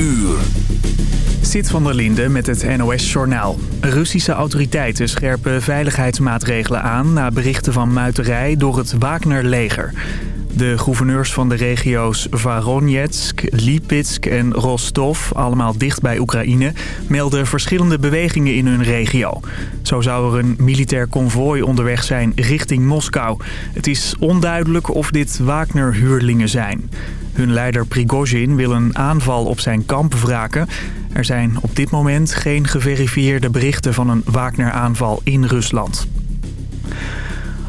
uur. Van der Linde met het NOS-journaal. Russische autoriteiten scherpen veiligheidsmaatregelen aan... na berichten van muiterij door het Wagner-leger. De gouverneurs van de regio's Voronezhsk, Lipetsk en Rostov, allemaal dicht bij Oekraïne, melden verschillende bewegingen in hun regio. Zo zou er een militair konvooi onderweg zijn richting Moskou. Het is onduidelijk of dit Wagner-huurlingen zijn. Hun leider Prigozhin wil een aanval op zijn kamp wraken. Er zijn op dit moment geen geverifieerde berichten van een Wagner-aanval in Rusland.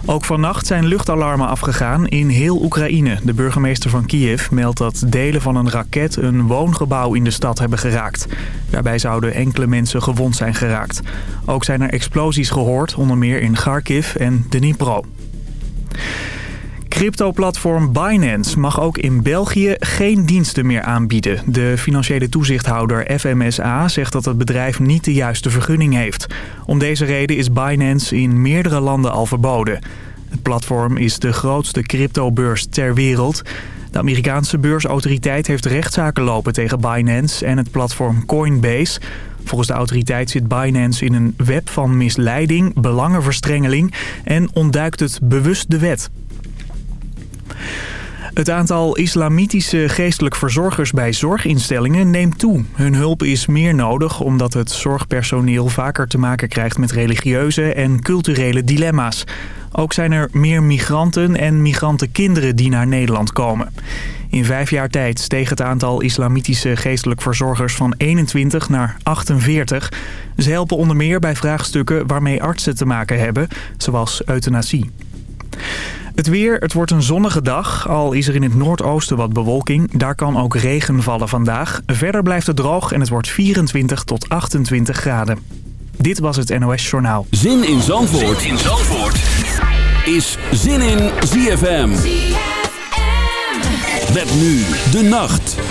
Ook vannacht zijn luchtalarmen afgegaan in heel Oekraïne. De burgemeester van Kiev meldt dat delen van een raket een woongebouw in de stad hebben geraakt. Daarbij zouden enkele mensen gewond zijn geraakt. Ook zijn er explosies gehoord, onder meer in Kharkiv en Dnipro. Crypto-platform Binance mag ook in België geen diensten meer aanbieden. De financiële toezichthouder FMSA zegt dat het bedrijf niet de juiste vergunning heeft. Om deze reden is Binance in meerdere landen al verboden. Het platform is de grootste cryptobeurs ter wereld. De Amerikaanse beursautoriteit heeft rechtszaken lopen tegen Binance en het platform Coinbase... Volgens de autoriteit zit Binance in een web van misleiding, belangenverstrengeling en ontduikt het bewust de wet. Het aantal islamitische geestelijk verzorgers bij zorginstellingen neemt toe. Hun hulp is meer nodig omdat het zorgpersoneel vaker te maken krijgt met religieuze en culturele dilemma's. Ook zijn er meer migranten en migrantenkinderen die naar Nederland komen. In vijf jaar tijd steeg het aantal islamitische geestelijk verzorgers van 21 naar 48. Ze helpen onder meer bij vraagstukken waarmee artsen te maken hebben, zoals euthanasie. Het weer, het wordt een zonnige dag, al is er in het noordoosten wat bewolking. Daar kan ook regen vallen vandaag. Verder blijft het droog en het wordt 24 tot 28 graden. Dit was het NOS Journaal. Zin in Zandvoort, zin in Zandvoort. is Zin in ZFM. ZFM. Met nu de nacht.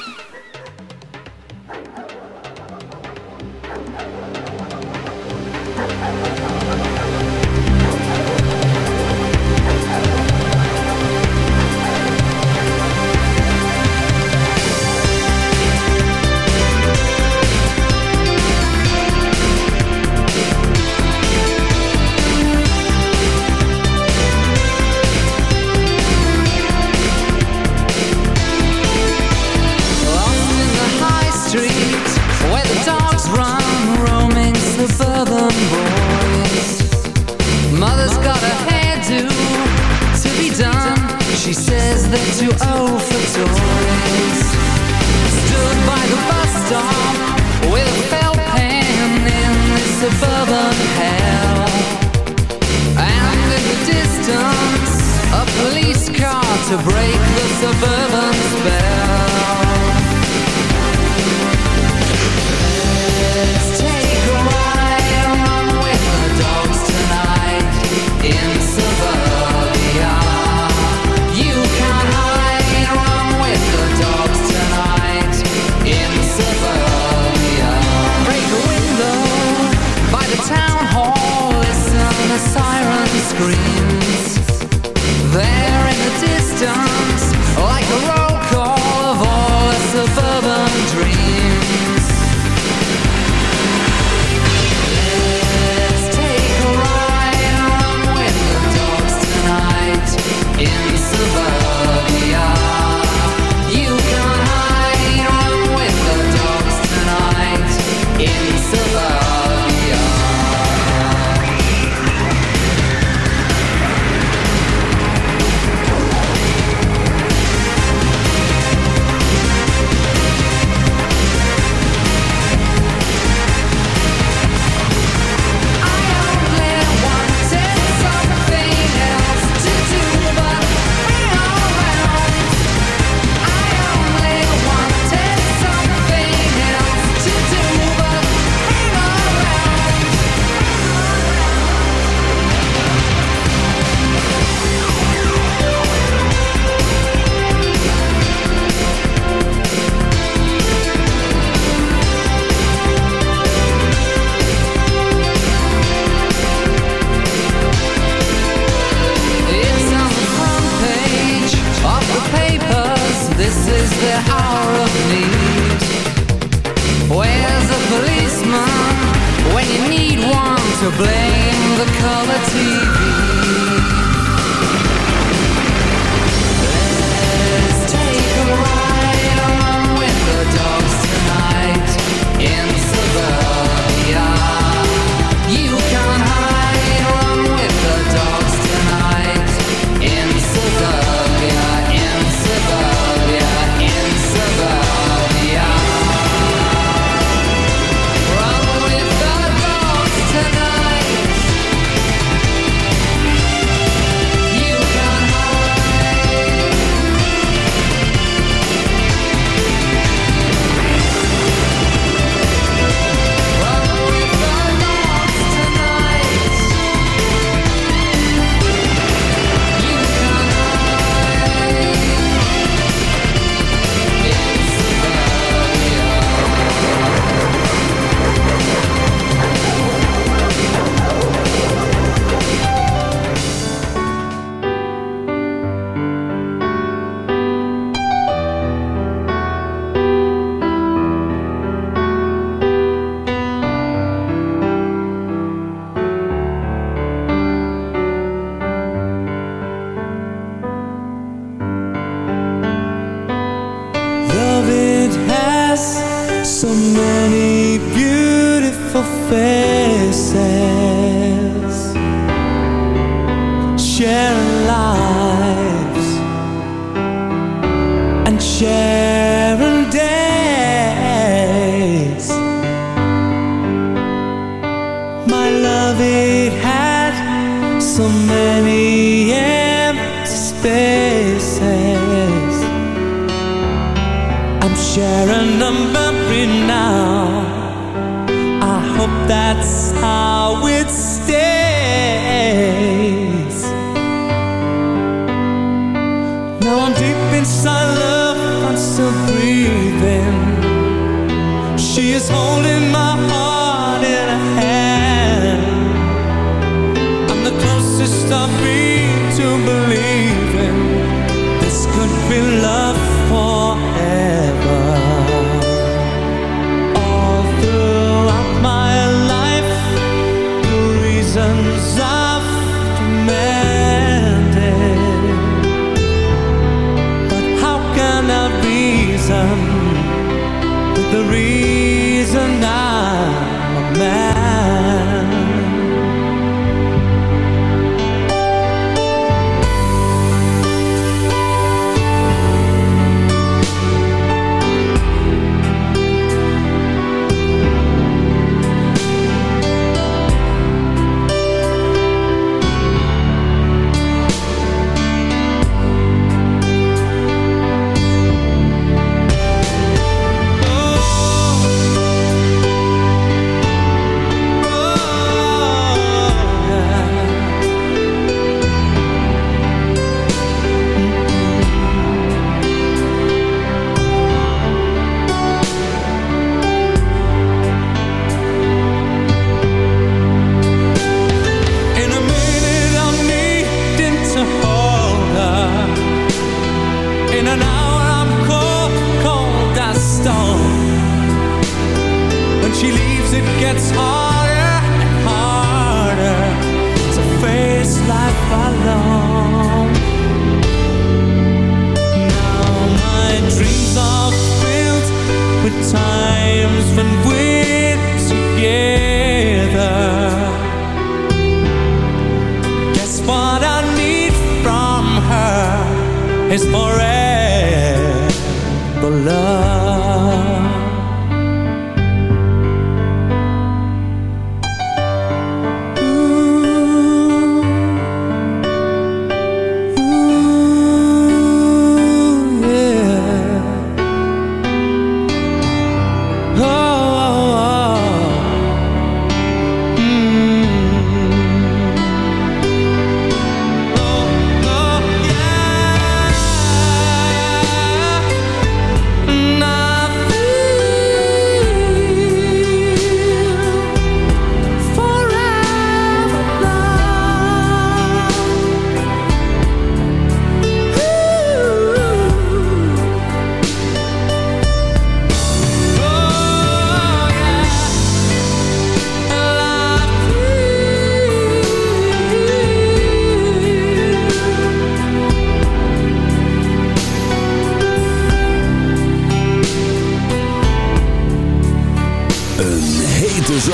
Faces.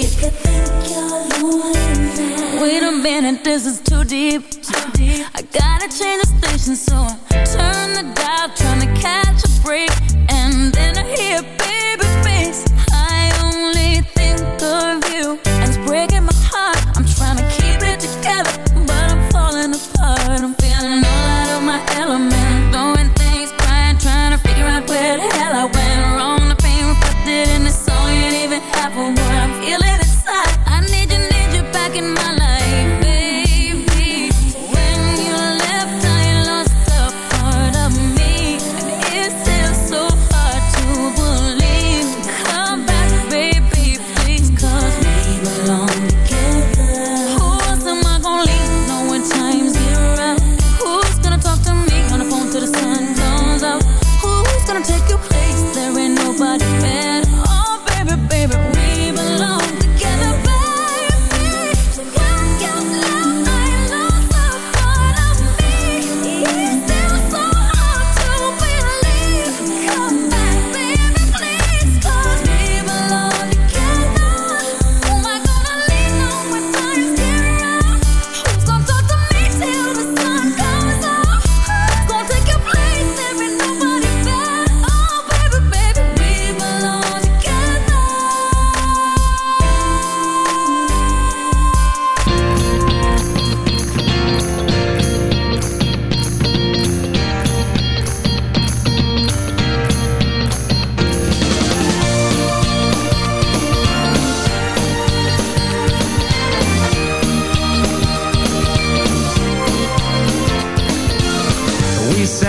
streets. Wait a minute, this is too deep. Too deep. I gotta change the station, so I turn the dial, trying to catch a break, and then I hear.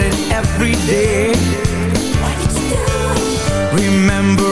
it every day. Remember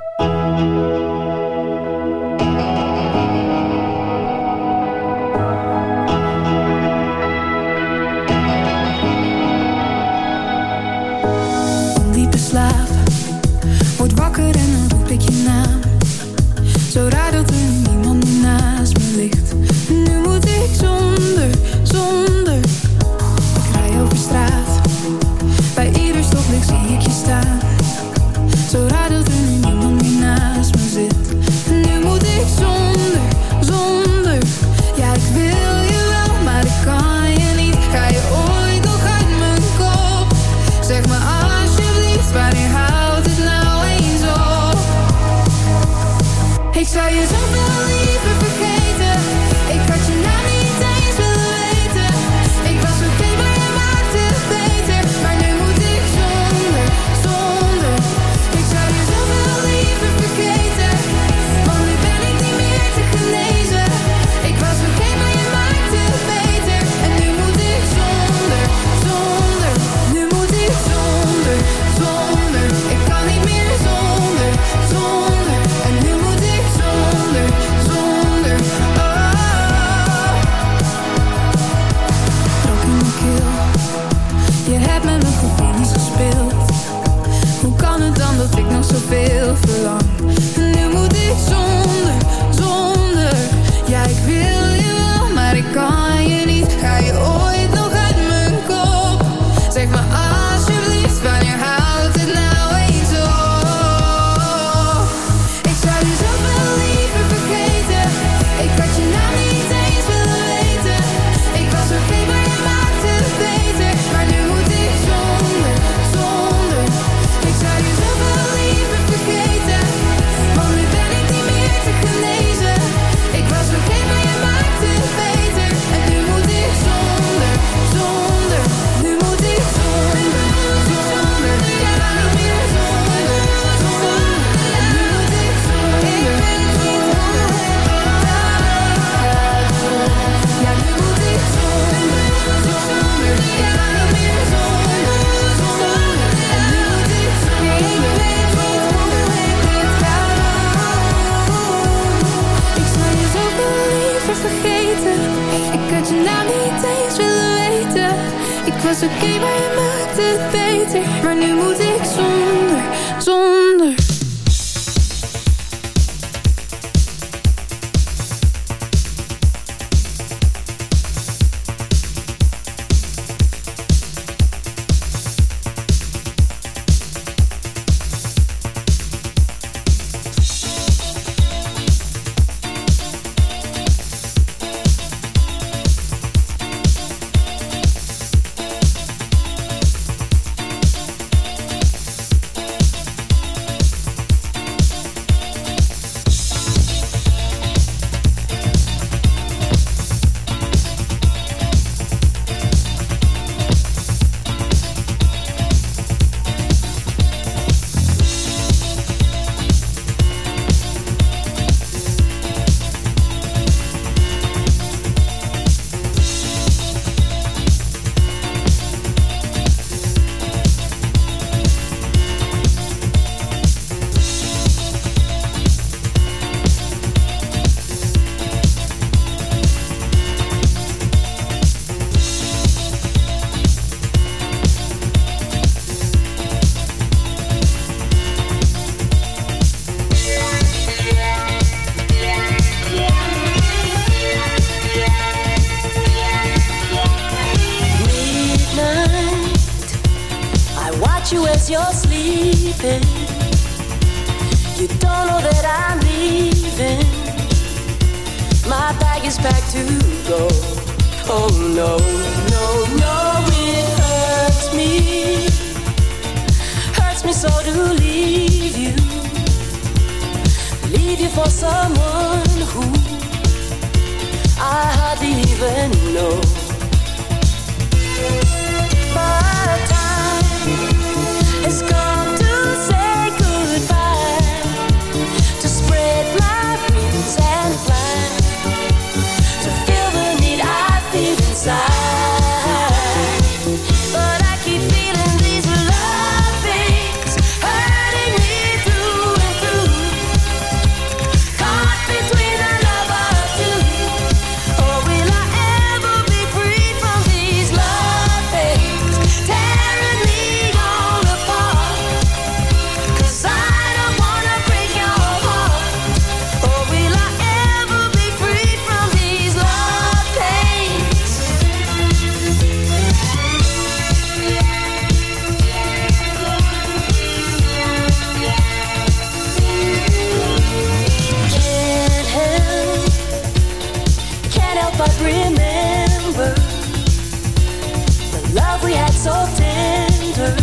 so tender,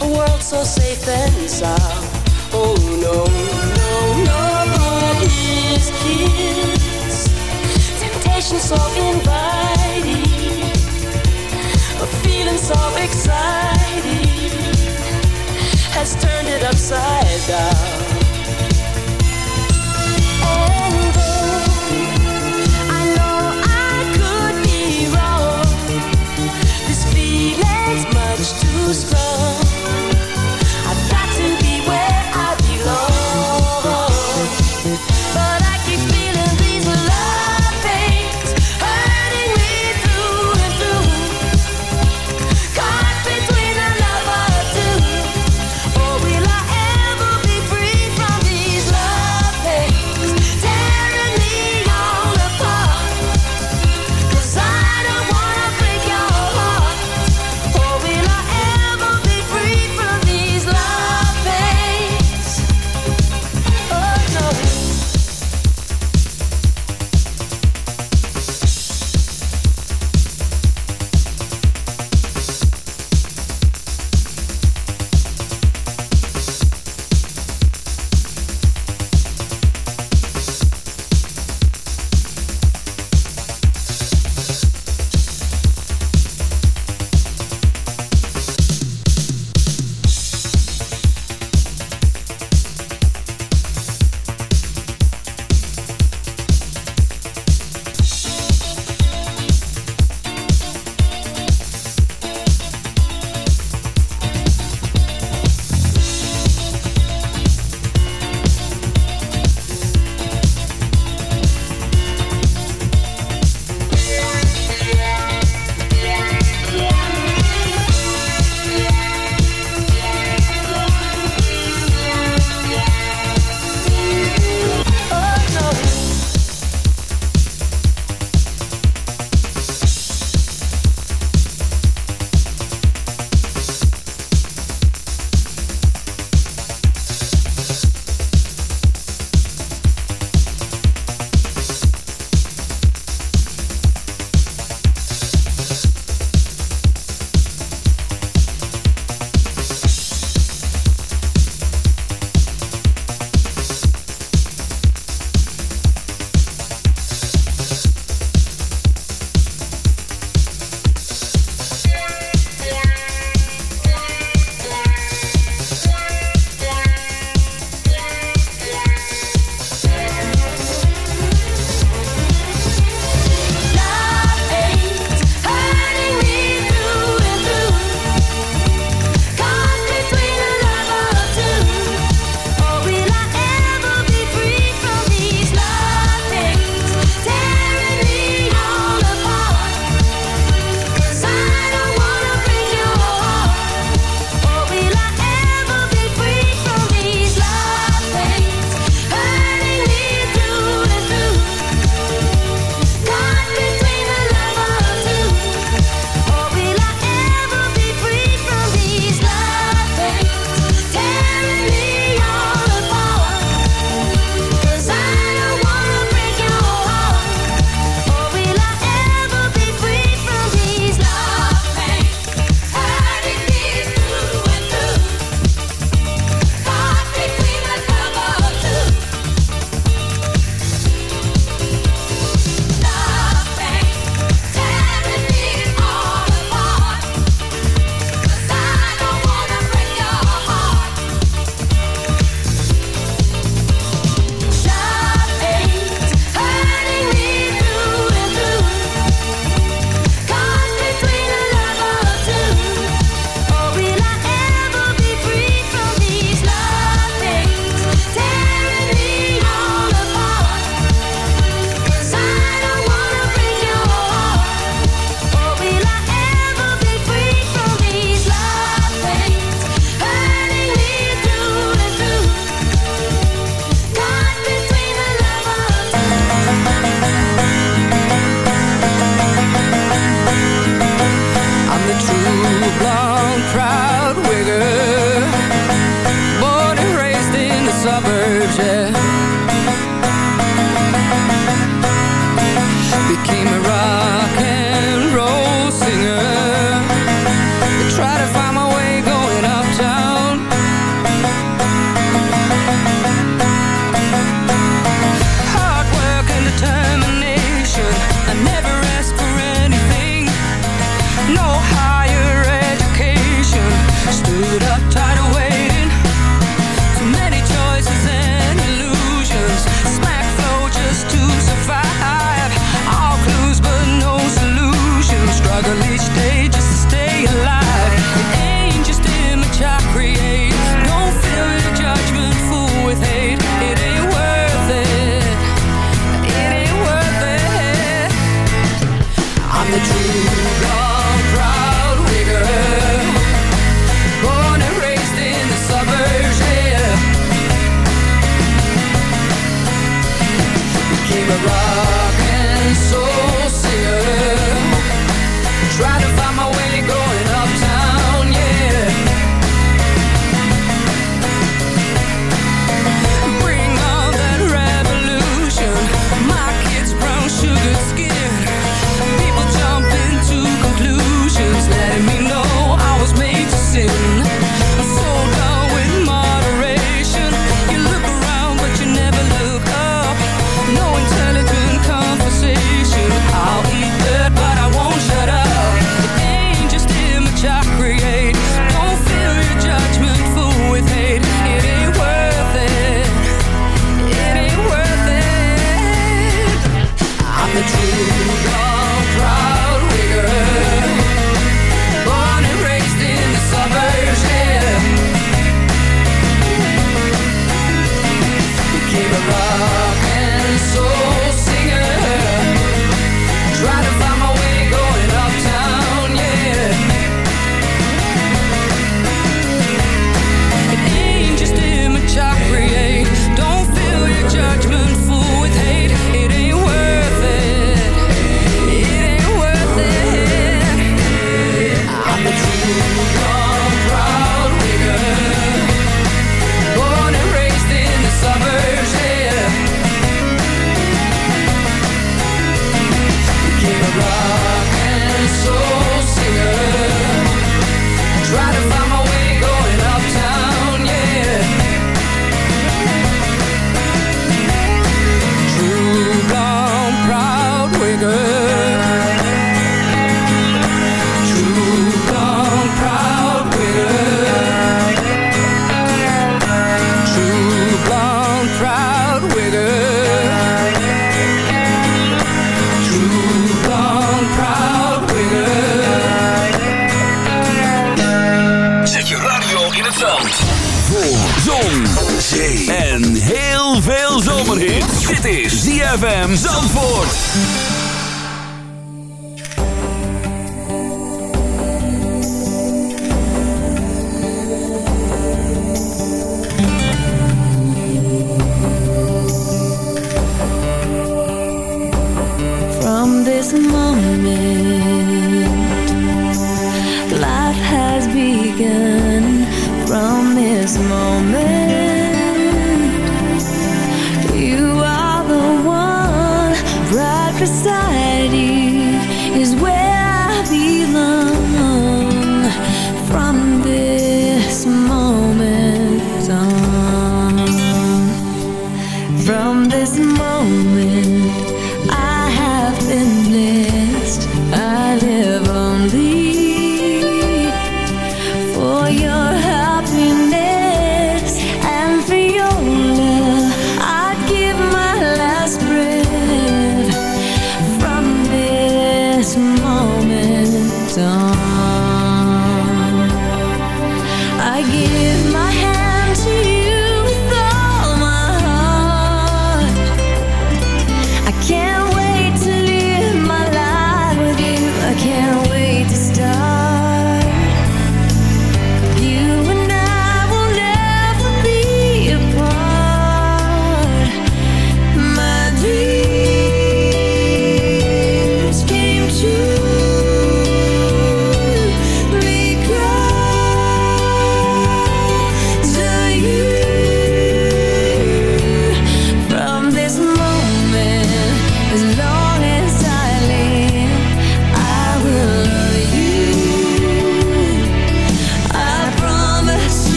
a world so safe and sound. Oh no, no, no, God is kiss. Temptation so inviting, a feeling so exciting has turned it upside down.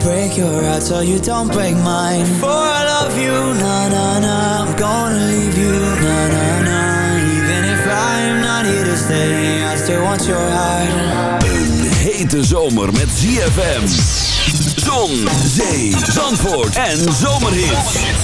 Break your heart so you don't break mine. For I love you, na na na. I'm gonna leave you, na na na. Even if I'm not here to stay I still want your heart. Een hete zomer met ZFM Zon, zee, zandvoort en zomerhit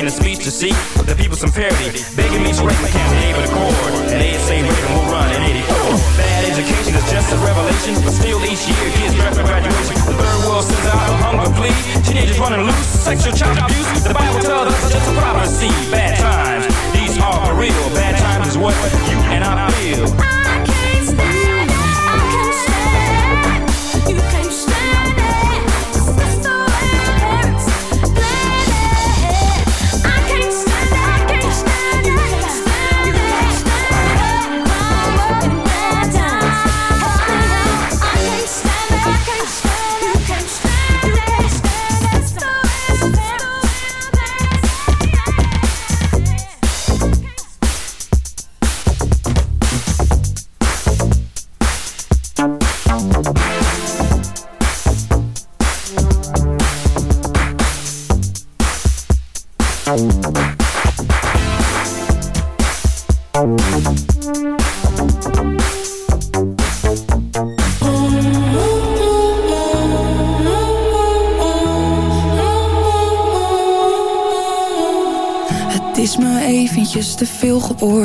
in a speech to seek the people some parity. Begging me to write my campaign for the court. And they say Reagan will run in 84. Bad education is just a revelation, but still each year kids draft for graduation. The third world sends out a hunger plea. Teenagers running loose, sexual child abuse. The Bible tells us it's just a prophecy. Bad times, these are for real. Bad times is what you and I feel.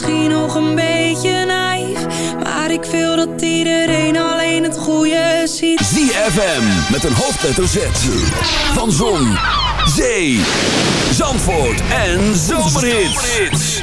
misschien nog een beetje naïef Maar ik wil dat iedereen alleen het goede ziet. ZFM met een hoofdletter Z Van Zon, Zee, Zandvoort en Zomerhits